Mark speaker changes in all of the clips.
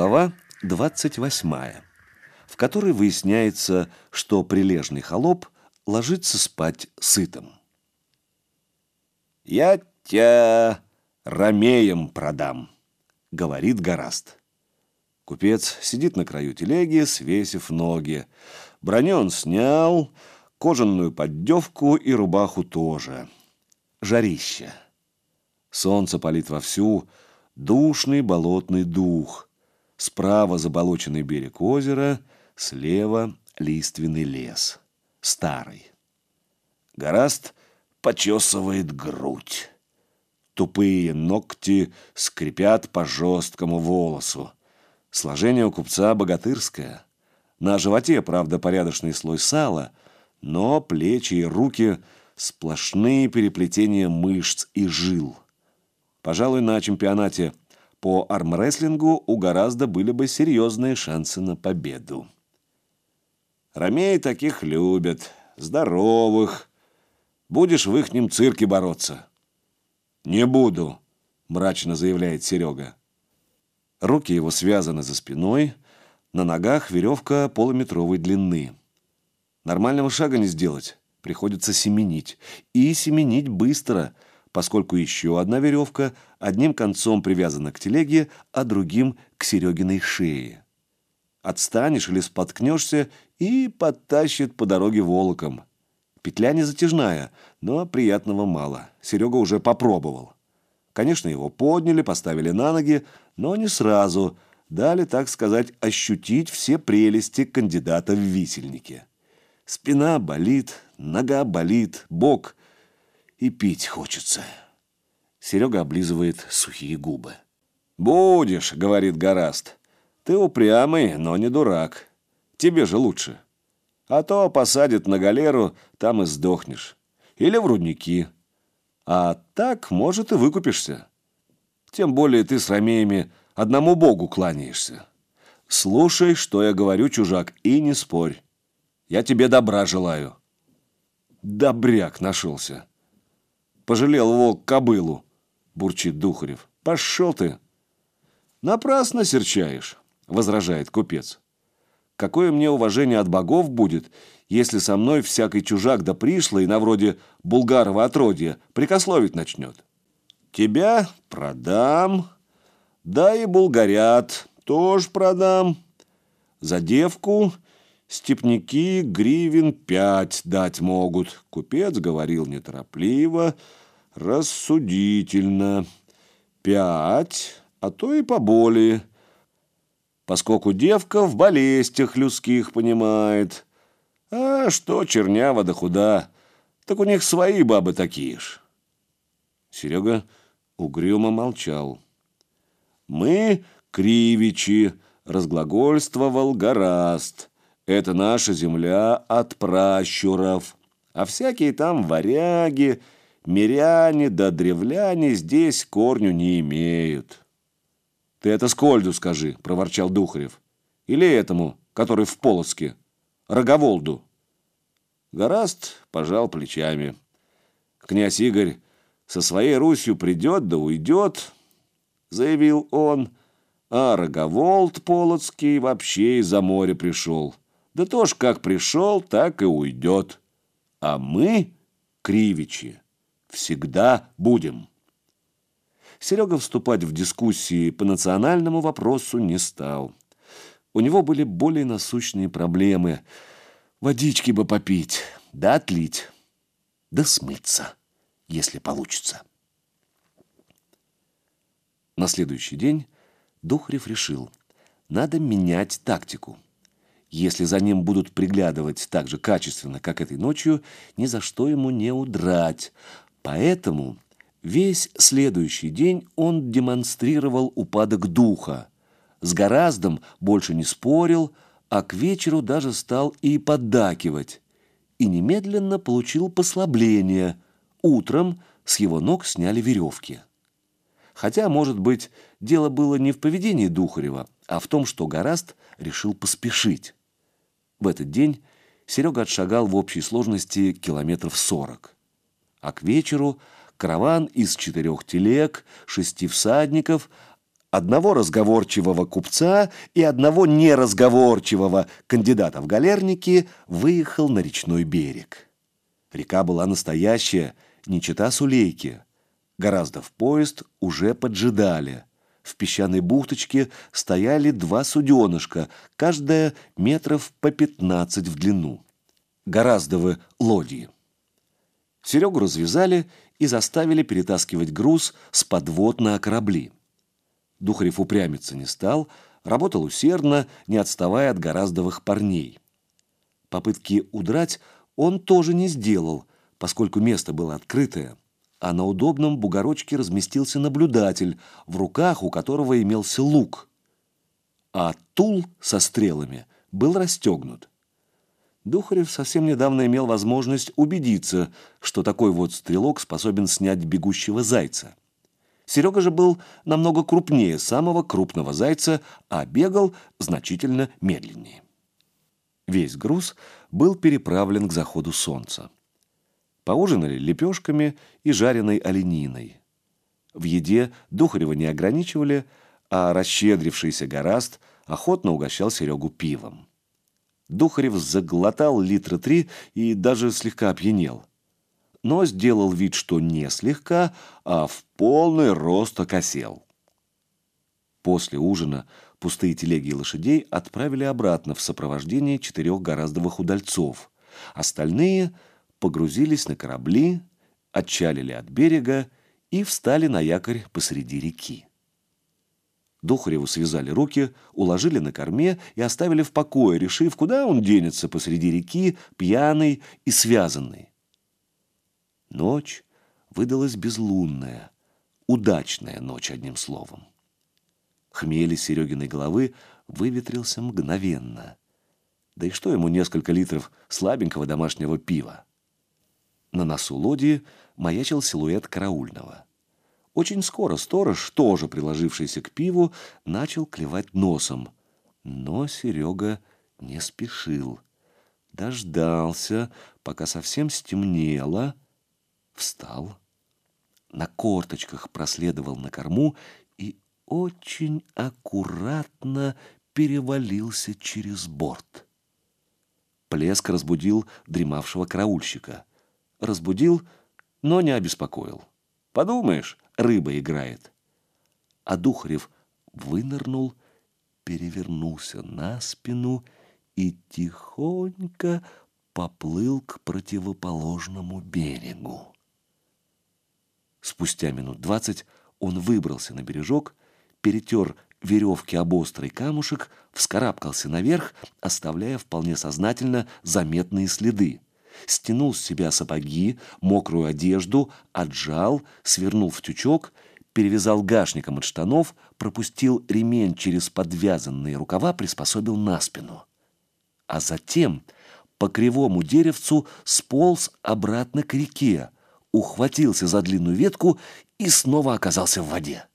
Speaker 1: Глава 28, в которой выясняется, что прилежный холоп ложится спать сытым. «Я тебя ромеем продам», — говорит Гораст. Купец сидит на краю телеги, свесив ноги. Броню он снял, кожаную поддевку и рубаху тоже. Жарище. Солнце палит вовсю, душный болотный дух. Справа заболоченный берег озера, слева лиственный лес. Старый. Гораст почесывает грудь. Тупые ногти скрипят по жесткому волосу. Сложение у купца богатырское. На животе, правда, порядочный слой сала, но плечи и руки – сплошные переплетения мышц и жил. Пожалуй, на чемпионате по армрестлингу у гораздо были бы серьезные шансы на победу. Ромеи таких любят, здоровых. Будешь в ихнем цирке бороться. «Не буду», – мрачно заявляет Серега. Руки его связаны за спиной, на ногах веревка полуметровой длины. Нормального шага не сделать, приходится семенить. И семенить быстро – поскольку еще одна веревка одним концом привязана к телеге, а другим к Серегиной шее. Отстанешь или споткнешься и подтащит по дороге волоком. Петля не затяжная, но приятного мало. Серега уже попробовал. Конечно, его подняли, поставили на ноги, но не сразу. Дали, так сказать, ощутить все прелести кандидата в висельники. Спина болит, нога болит, бок – и пить хочется. Серега облизывает сухие губы. «Будешь», — говорит Гораст. «Ты упрямый, но не дурак. Тебе же лучше. А то посадят на галеру, там и сдохнешь. Или в рудники. А так, может, и выкупишься. Тем более ты с ромеями одному богу кланяешься. Слушай, что я говорю, чужак, и не спорь. Я тебе добра желаю». Добряк нашелся. Пожалел волк кобылу, бурчит Духарев. Пошел ты. Напрасно серчаешь, возражает купец. Какое мне уважение от богов будет, если со мной всякий чужак да пришлый на вроде булгарова отродья прикословить начнет? Тебя продам, да и булгарят тоже продам. За девку степняки гривен пять дать могут. Купец говорил неторопливо, рассудительно. Пять, а то и поболее. Поскольку девка в болезнях людских понимает. А что чернява да худа, так у них свои бабы такие ж. Серега угрюмо молчал. «Мы кривичи», — разглагольствовал гораст. «Это наша земля от пращуров, а всякие там варяги...» Миряне да древляне здесь корню не имеют. «Ты это Скольду скажи», — проворчал Духарев. «Или этому, который в Полоцке, Роговолду». Гораст пожал плечами. «Князь Игорь со своей Русью придет да уйдет», — заявил он. «А Роговолд Полоцкий вообще из-за моря пришел. Да тоже как пришел, так и уйдет. А мы, Кривичи, всегда будем. Серега вступать в дискуссии по национальному вопросу не стал. У него были более насущные проблемы. Водички бы попить, да отлить, да смыться, если получится. На следующий день Духарев решил, надо менять тактику. Если за ним будут приглядывать так же качественно, как этой ночью, ни за что ему не удрать. Поэтому весь следующий день он демонстрировал упадок духа. С Гораздом больше не спорил, а к вечеру даже стал и поддакивать. И немедленно получил послабление. Утром с его ног сняли веревки. Хотя, может быть, дело было не в поведении Духарева, а в том, что Гораст решил поспешить. В этот день Серега отшагал в общей сложности километров сорок а к вечеру караван из четырех телег, шести всадников одного разговорчивого купца и одного неразговорчивого кандидата в галерники выехал на речной берег. Река была настоящая, не чита Сулейки. Гораздо в поезд уже поджидали. В песчаной бухточке стояли два суденышка, каждая метров по пятнадцать в длину. Гораздовы лодьи. Серегу развязали и заставили перетаскивать груз с подвод на корабли. Духарев упрямиться не стал, работал усердно, не отставая от гораздовых парней. Попытки удрать он тоже не сделал, поскольку место было открытое, а на удобном бугорочке разместился наблюдатель, в руках у которого имелся лук. А тул со стрелами был расстегнут. Духарев совсем недавно имел возможность убедиться, что такой вот стрелок способен снять бегущего зайца. Серега же был намного крупнее самого крупного зайца, а бегал значительно медленнее. Весь груз был переправлен к заходу солнца. Поужинали лепешками и жареной олениной. В еде Духарева не ограничивали, а расщедрившийся гораст охотно угощал Серегу пивом. Духарев заглотал литра три и даже слегка опьянел но сделал вид, что не слегка, а в полный рост окосел. После ужина пустые телеги и лошадей отправили обратно в сопровождении четырех гораздовых удальцов. Остальные погрузились на корабли, отчалили от берега и встали на якорь посреди реки. Духареву связали руки, уложили на корме и оставили в покое, решив, куда он денется посреди реки, пьяный и связанный. Ночь выдалась безлунная, удачная ночь, одним словом. Хмель из Серегиной головы выветрился мгновенно. Да и что ему несколько литров слабенького домашнего пива? На носу лодии маячил силуэт караульного. Очень скоро сторож, тоже приложившийся к пиву, начал клевать носом. Но Серега не спешил. Дождался, пока совсем стемнело, встал, на корточках проследовал на корму и очень аккуратно перевалился через борт. Плеск разбудил дремавшего караульщика. Разбудил, но не обеспокоил. Подумаешь, рыба играет. А Духарев вынырнул, перевернулся на спину и тихонько поплыл к противоположному берегу. Спустя минут двадцать он выбрался на бережок, перетер веревки об острый камушек, вскарабкался наверх, оставляя вполне сознательно заметные следы. Стянул с себя сапоги, мокрую одежду, отжал, свернул в тючок, перевязал гашником от штанов, пропустил ремень через подвязанные рукава, приспособил на спину. А затем по кривому деревцу сполз обратно к реке, ухватился за длинную ветку и снова оказался в воде.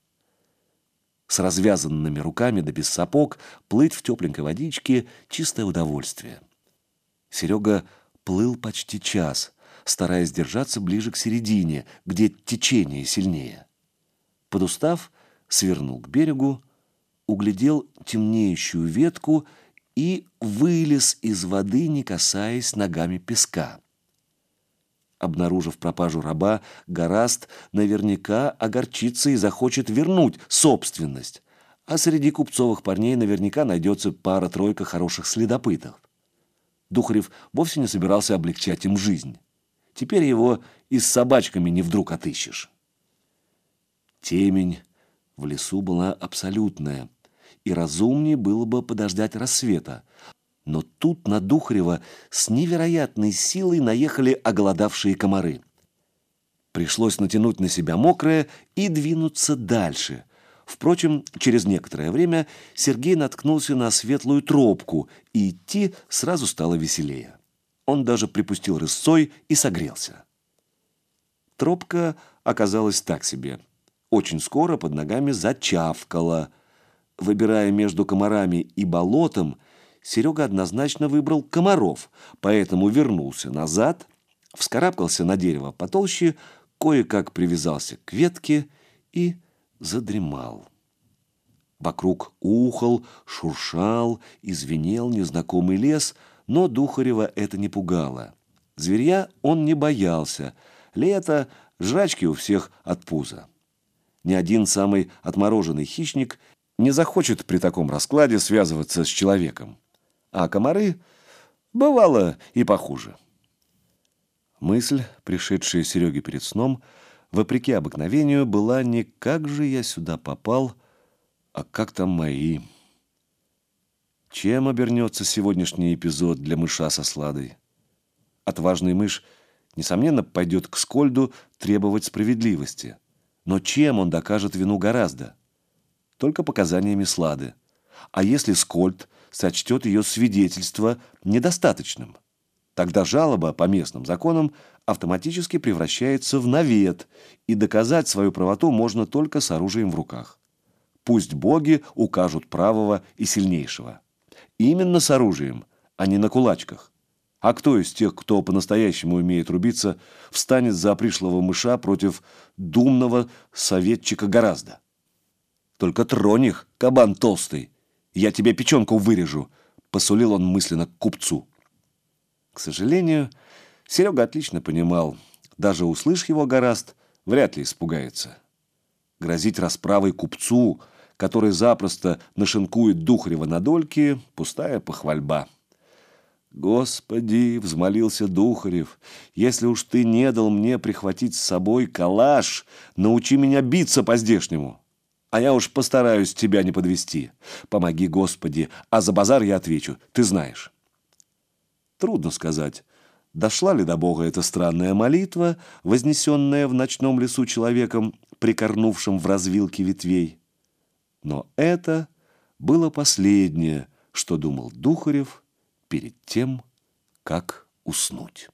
Speaker 1: С развязанными руками да без сапог плыть в тепленькой водичке — чистое удовольствие. Серега плыл почти час, стараясь держаться ближе к середине, где течение сильнее. Подустав, свернул к берегу, углядел темнеющую ветку и вылез из воды, не касаясь ногами песка. Обнаружив пропажу раба, Гораст наверняка огорчится и захочет вернуть собственность. А среди купцовых парней наверняка найдется пара-тройка хороших следопытов. Духарев вовсе не собирался облегчать им жизнь. Теперь его и с собачками не вдруг отыщешь. Темень в лесу была абсолютная, и разумнее было бы подождать рассвета, но тут на Духарева с невероятной силой наехали оголодавшие комары. Пришлось натянуть на себя мокрое и двинуться дальше. Впрочем, через некоторое время Сергей наткнулся на светлую тропку, и идти сразу стало веселее. Он даже припустил рысцой и согрелся. Тропка оказалась так себе. Очень скоро под ногами зачавкала. Выбирая между комарами и болотом, Серега однозначно выбрал комаров, поэтому вернулся назад, вскарабкался на дерево потолще, кое-как привязался к ветке и задремал. Вокруг ухал, шуршал и звенел незнакомый лес, но Духарева это не пугало. Зверя он не боялся. Лето, жрачки у всех от пуза. Ни один самый отмороженный хищник не захочет при таком раскладе связываться с человеком. А комары бывало и похуже. Мысль, пришедшая Сереге перед сном, вопреки обыкновению, была не «как же я сюда попал», а «как там мои». Чем обернется сегодняшний эпизод для мыша со сладой? Отважный мышь, несомненно, пойдет к Скольду требовать справедливости. Но чем он докажет вину гораздо? Только показаниями Слады. А если Скольд сочтет ее свидетельство недостаточным? Тогда жалоба по местным законам автоматически превращается в навет, и доказать свою правоту можно только с оружием в руках. Пусть боги укажут правого и сильнейшего. Именно с оружием, а не на кулачках. А кто из тех, кто по-настоящему умеет рубиться, встанет за пришлого мыша против думного советчика гораздо? Только тронь их, кабан толстый. Я тебе печенку вырежу, посулил он мысленно купцу. К сожалению, Серега отлично понимал, даже услышь его гораст, вряд ли испугается. Грозить расправой купцу, который запросто нашинкует Духарева на дольки, пустая похвальба. «Господи!» — взмолился Духарев. «Если уж ты не дал мне прихватить с собой калаш, научи меня биться по-здешнему, а я уж постараюсь тебя не подвести. Помоги, Господи, а за базар я отвечу, ты знаешь». Трудно сказать, дошла ли до Бога эта странная молитва, вознесенная в ночном лесу человеком, прикорнувшим в развилке ветвей. Но это было последнее, что думал Духарев – перед тем, как уснуть.